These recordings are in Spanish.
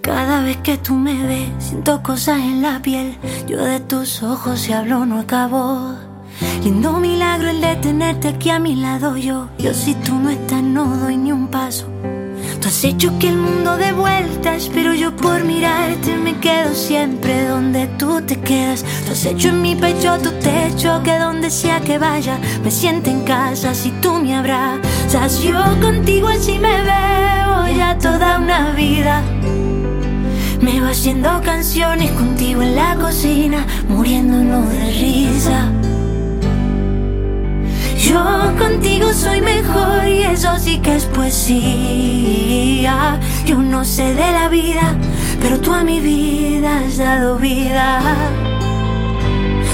Cada vez que tú me ves, siento cosas en la piel. Yo de tus ojos, si hablo, no acabo. Lindo milagro el de tenerte aquí a mi lado. Yo, yo, si tú no estás, no doy ni un paso. Tú has hecho que el mundo dé vueltas, pero yo por mirarte me quedo siempre donde tú te quedas. Tú has hecho en mi pecho tu techo, que donde sea que vaya me siento en casa si tú me abrazas. Yo contigo así me veo ya toda una vida. Haciendo canciones contigo en la cocina, muriéndonos de risa. Yo contigo soy mejor y eso sí que es poesía. Yo no sé de la vida, pero tú a mi vida has dado vida.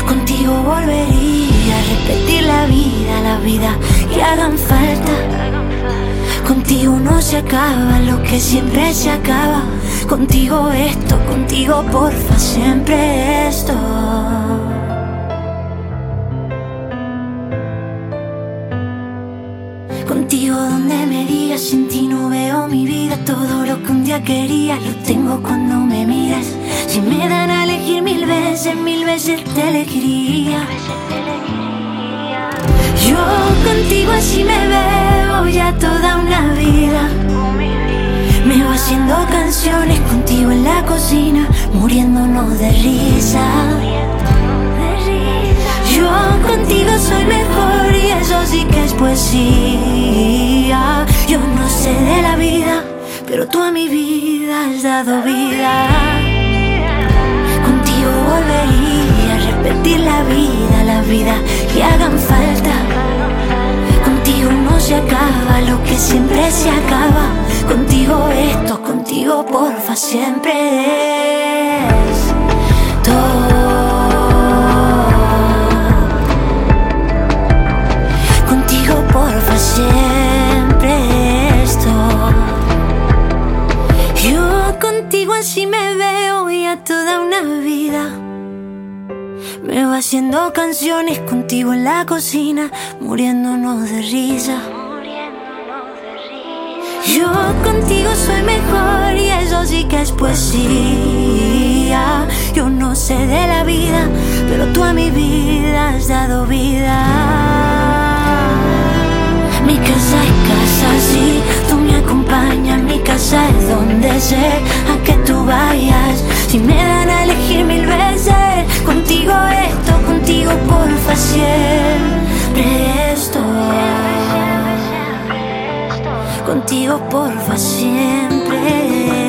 Contigo volvería a repetir la vida, la vida que hagan falta. Contigo no se acaba lo que siempre se acaba. Contigo esto, contigo porfa, siempre esto. Contigo donde me digas, sin ti no veo mi vida. Todo lo que un día quería lo tengo cuando me miras. Si me dan a elegir mil veces, mil veces te elegiría. Yo contigo así me haciendo canciones contigo en la cocina, muriéndonos de risa. Yo contigo soy mejor y eso sí que es poesía. Yo no sé de la vida, pero tú a mi vida has dado vida. Contigo volvería a repetir la vida, la vida Contigo esto, contigo porfa, siempre es. Contigo porfa, siempre esto. Yo contigo así me veo ya toda una vida. Me va haciendo canciones contigo en la cocina, muriéndonos de risa. Yo contigo soy mejor y eso sí que es poesía. Yo no sé de la vida, pero tú a mi vida has dado vida. Mi casa es casa, sí, tú me acompañas. Mi casa es donde sé contigo porfa siempre.